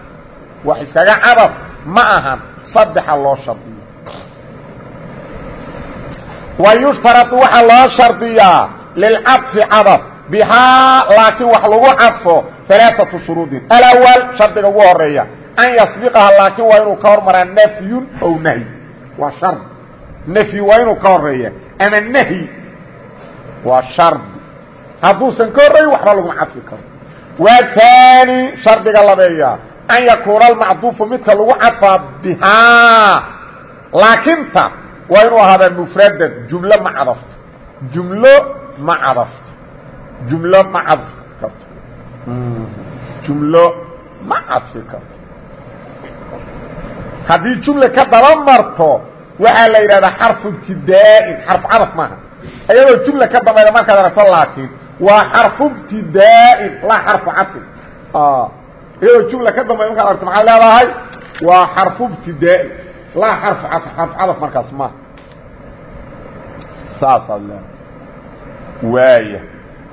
wax iskaga cadaf ma ahan saddexa loo shardiya. Wayushtaradu waxaa loo shardiyaa lilcadfi cadaf bihaa laakiin wax lagu cadfo alaaatu shuruudin alawal shardiga ugu horreeya an yasbiqaha laakiin waa inuu ka hormaraa nafyun ow nahyi waa shardi nafyi waa inuu ka horreeya ama nahyi waa shardi hadduusan ka horreyn waxba laguma cadfi karo. Waa taani shardiga labeeya. An yakuuna almacduufu midka lagu cadfaa bihaa. Laakinta waa inuu ahaadaa mufradan jumlo ma cadafto. Jumlo ma cadafto. Jumlo ma cadfi karto. Jumlo ma cadfi karto haddii jumla ka daba marto waxaa la yidhahdaa xarfu ibtidaa'in xarfu cadaf maaha. Iyadoo jumla ka dambayda markaad aragto laakiin waa xarfu ibtidaa'in laa xarfu cadfin iyadoo jumla ka dambayda markaad aragto maxaad leedahay? Waa xarfu ibtidaa'in laa xarfu cadf xarfu cadaf markaas maaha. Saasaad leedahay. Waaya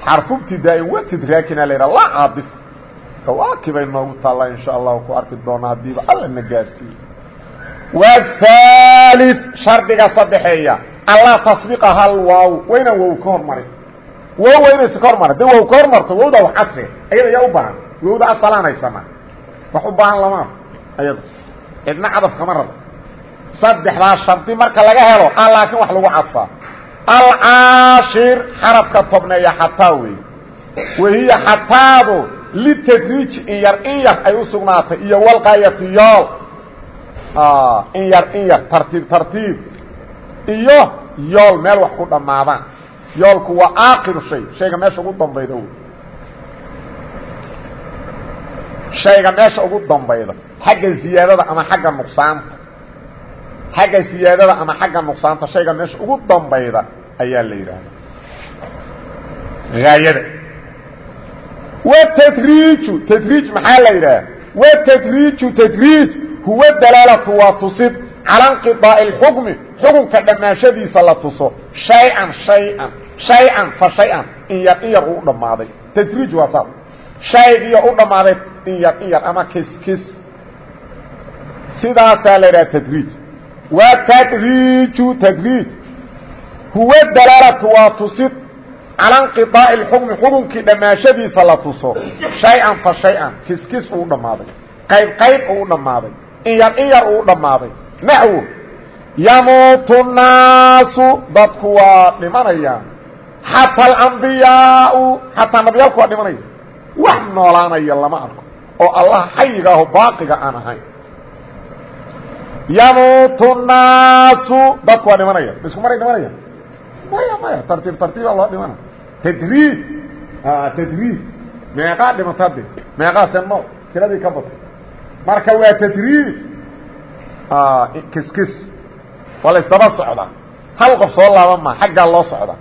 xarfu ibtidaa'in wasidraakina la yidhaha laa caadif. Kawaakibay noogu taallaa insha allahu ku arki doonaa haddiiba alla na gaarsiiye wali shardiga sadexeeya alla tasbiqa hal waaw wayna wow ka hormarin wow waynaysa ka hormarin de wow ka hormarto wowdaa wax cadfe ayada ayaa u baahan wowda cadfalaanaysana wax u baahan lamaa ayada cidna cadaf kama rabo saddexdaa shardi marka laga helo a laakin wax lagu cadfaa alcaashir xarafka tobneeya xataa wey wahiya xataadu litadriiji in yar in yar ay u sugnaatay iyo walqayatiyool in yar in yar tartiib tartiib iyo yool meel wax ku dhammaadaan. Yoolku waa aakiru shay. Shayga meesha ugu dambayda shayga meesha ugu dambayda. Xagga ziyaadada ama xagga nuqsaanta. Xagga ziyaadada ama xagga nuqsaanta shayga meesha ugu dambayda ayaa la yidhaahda haayada watadriiju tadriij maxaa la yidhaha watadriiju tadriij huwa dalaalatu waa tusid cala nqiaa'i اlxukmi xukunka dhammaanshadiisa la tuso. Hayan hayan hayan fa shayan in yar in yar uu dhammaaday. Tajriij waa saas shaygiyo u dhammaaday in yar in yar ama kis kis. Sidaasaa la idhaha tadriij. Waa tadriiju tadriij. Huwa dalaalatu waa tusid cala nqiaa'i اlxukmi xukunkii dhammaanshadiisa la tuso. Shayan fa shayan kiskis uu dhammaaday. Qayb qayb uu dhammaaday in yar in yar uu dhammaaday naxwo yamuutu naasu dadku waa dhimanayaan. Xataa alambiyaau xataa nabiyaalku waa dhimanaya wax noolaanaya lama arko oo allah xayiga aho baaqiga aan ahayn. Yamuutu naasu dadku waa dhimanaya isku maray dhimanaya maya maya tartiib tartiiba loo dhimana tadriij tadriij meeqaa dhimata de meeqaase nool tiradii ka batay marka waa tadriij kiskis waa la isdaba socdaa hal qof soo laaba ma xaggaa loo socda.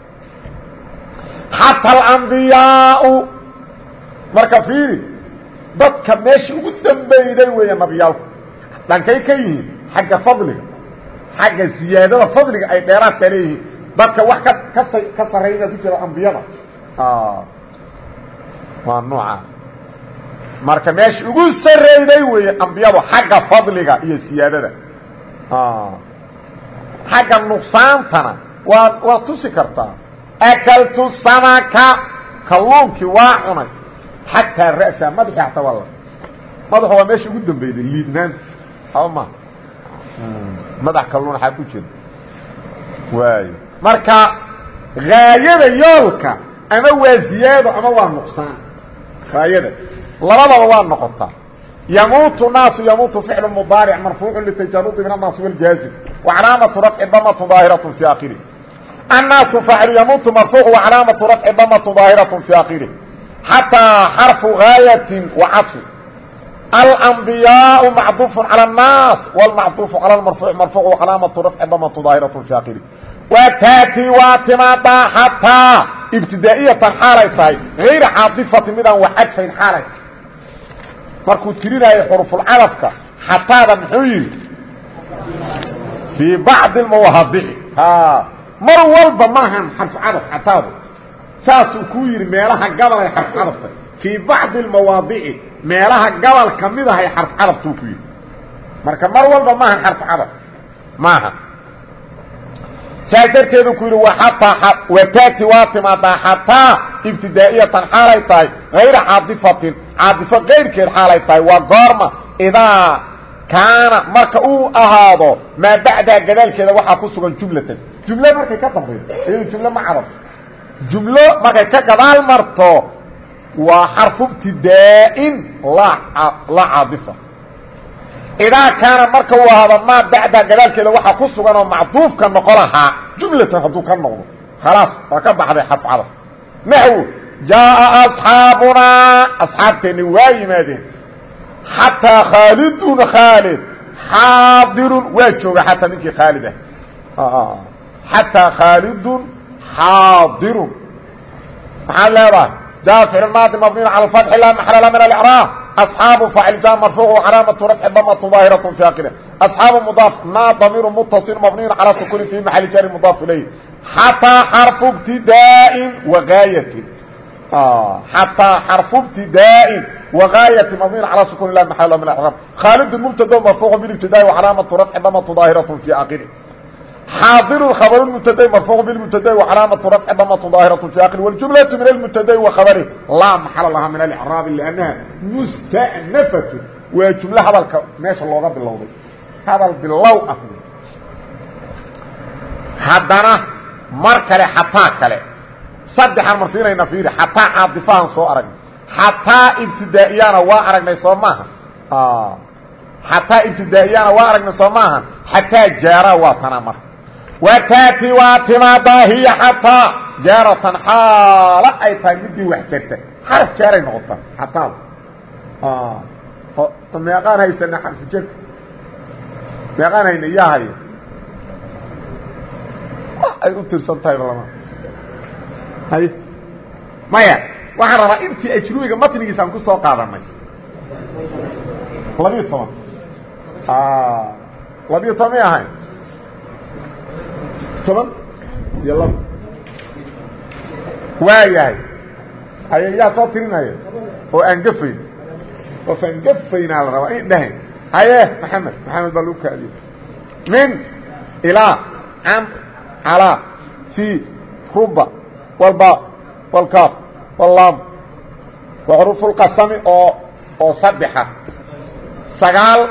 Xataa alambiyaau marka fiiri dadka meeshii ugu dambeyday weeya nabiyaalku. Dhankay ka yihiin xagga fadliga. Xagga fadliga ay dheeraadka leeyihiin. Dadka wax ka ka sarreeya ku jira ambiyada waa noocaas marka meesha ugu sareyday weeye ambiyadu xagga fadliga iyo siyaadada. Xagga nuqsaantana waa waa tusi kartaa akaltu samaka kalluunkii waa cunay. Xataa ra'sa madaxii hataa waa la madaxu waa meesha ugu dambeyday liidnaanta ama madax kalluun xaa ku jira. Waayo. Marka gaayada yoolka ama waa ziyaado ama waa nuqsaan. Gaayada labadaba waa noqotaa yamuutu naasu yamuutu ficlu mudaaric marfuucu litajarudi min annaasi wاljaazim wacalaamatu rafci damatu daahiraة fi akhiri annaasu faacilu yamuutu marfuuc wacalaamatu rafci damatu daahiraة fi akhiri xataa xarfu gaayaةi wacadfi alanbiyaau macduufu calى الnaas wاlmacduufu calى marfuuc marfuuc wacalaamatu rafci damatu daahiraة fi akhiri wtaati waa timaadaa xataa ibtidaa'iyatan xaalay tahay hayra caadifatin midaan wax cadfayn xaalay markuu tirinaayo xurufulcadafka xataada muxuu yihi fii bacdi mawaadici mar walba maahan xarfu cadaf xataadu. Saasuu kuu yidhi meelaha gabal ay xarfu cadafta fii bacdi mawaadici meelaha gabal ka mid ahay xarfu cadaftuu ku yidhi. Marka mar walba maahan xarfu cadaf maaha saas darteedu ku yidhi wataati waa timaadaa xataa ibtidaa'iyatan xaalay tahay hayra caadifatin caadifo kayrkeed xaalay tahay waa goorma idaa kaana marka uu ahaado maa bacdaa gadaalkeeda waxaa ku sugan jumlatan. Jumlo markay ka dambaydo iyado jumlo ma cadab jumlo markay ka gadaal marto waa xarfu ibtidaa'in la caadifa. Idaa kaana marka uu ahaado maa bacdaa gadaalkeeda waxaa ku sugan oo macduufka noqo lahaa jumlatan hadduu ka noqdo khalaas waa ka baxday xafcada naxw jaaa asxaabunaa asxaabteenna waa yimaadeen xataa khaalidun khaalid xaadirun waa jooga xataa ninkii khaalid ah xataa khaalidun xaadirun maxaad leedahay jaa ficil maadi mabniun cala fatxi laa maxalala min alcraab asxaabu faacil ja marfuuc calaamatu rafci damatu daahiratu fi aakhirih asxaabu mudaaf naa damiiru mutasil mabniyun calaa sukuuni fi maxali jari mudaaf ilayh xataa xarfu btidaain waaayatin xataa ah, xarfu btidaain wagaayatin madmin calaa sukun lah maal min aram khaalidun mubtado marfuucu bilibtidaai wacalaamatu rafci damatu daahiratu fii aakhiri. Xaadirun khabaru mubtadai marfuucu bilmubtadai wacalaamatu rafci damatu daahiratu fii aakhiri. Waljumlatu min almubtadai wakhabari laa maxala laha min alicraabi liannaha musta'nafatu. Waa jumlo hadalka meesha looga bilowday. Hadal bilow ah. Haddana mar kale xataa kale. Saddexaan marsiinayna fiiri xataa caadifahan soo aragnay xataa ibtidaa'iyana waa aragnay soo maaha. Xataa ibtidaa'iyana waa aragnay soo maaha. Xataa jaara waa tana mar. Wa taati waa timaadaa hiya xataa. Jaaratan xaalo ay tahay midii wax jarta xaraf jaaray noqotaa xataada meeqaan haysana xarfu jarka meeqaan hayna yaa haya [laughs] ay u tirsan tahay lama hay. Maya waxaan rabaa intii ajrubiga matnigiisa aan ku soo qaadanay. Labiyo toban. Labiyo toban may ahayn toban iyo laba. Waa yahay haye yaa soo tirinaya oo aan gafayn qof aan gafaynaa la rabaa in dhahayn. Haye maxamed maxamed baa lagu kaadiye min ilaa am calaa fii ruba walba walkaaf wallaam waa xuruufulqasami oo oo saddexa sagaal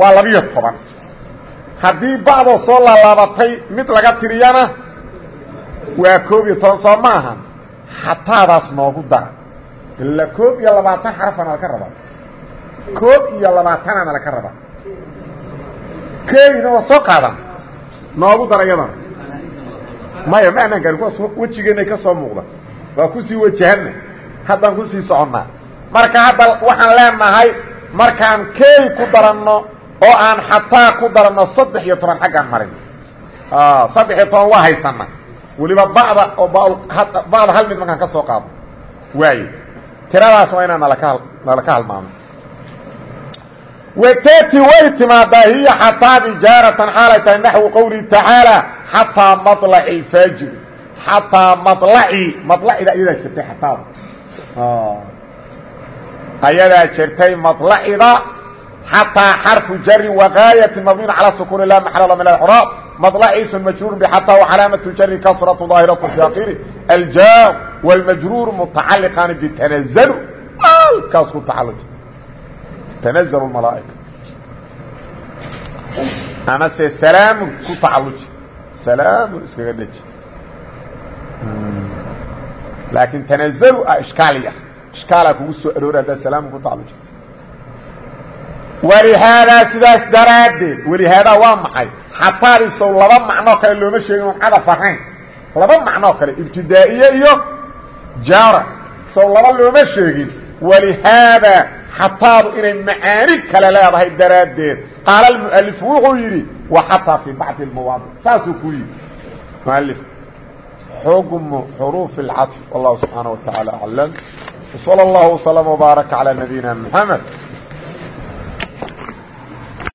waa labiyo toban. Haddii bacdoo soo laalaabatay mid laga tiriyana waa koob iyo toban soo ma aha. Xataadaas noogu dara. Ilaa koob iyo labaatan xarafana laka rabaa koob iyo labaatanana laka rabaa keyna waa soo qaadan. Noogu dara iyadana maya ma anaan garin kuwaas wejigeenay ka soo muuqda. Waa ku sii wajahana haddaan ku sii soconnaa marka hadda waxaan leenahay markaan key ku daranno oo aan xataa ku daranno saddex iyo toban xaggaan marin. Saddex iyo toban waa haysana weliba bacda oo bacda hal mid markaan ka soo qaado. Waaye tiradaas waa inaan nalaka nala ka halmaamo wtati way timaadaa hiya xataadi jaaratan xaalay tahay naxwu qowlihi tacaala xataa malaci اfaajiri xataa malacii malacida ayadaa jirtay xataada ah. ayadaa jirtay malacida xataa xarfu jari wagaayati mabniun calaa sukuuni la maxalla min acraab malacii ismun majruur bxataa wacalaamatu jari kasratu daahiratu saakiri aljaar wاlmajruur mutacaliqaani bitanazalu alkaas ku tacaluj tnazl malaaika amase salaamun ku tacaluji salaamun iskaga dheji laakiin tanazalu a ishkaaliya ishkaalaa kugu soo aroora haddaad salaamun ku tacaluji walihaadaa sidaas daraaddeed walihaadaa waa maxay xataadiisow laba macnoo kale looma sheegin oo cadaf ahayn laba macnoo kale ibtidaa'iye iyo jaara sow laba looma sheegin walihaadaa xataadu inay macaani kale leedahay daraaddeed. Qaala almualifu wuxuu yidhi wa xataa fii bacdi lmawaadic saasuu ku yidhi. Mualifka xukmu xuruufi اlcatf wallahu subxaana wa tacaala aclam. Wsala اllahu wslama wbaaraka calaa nabiyina mxamed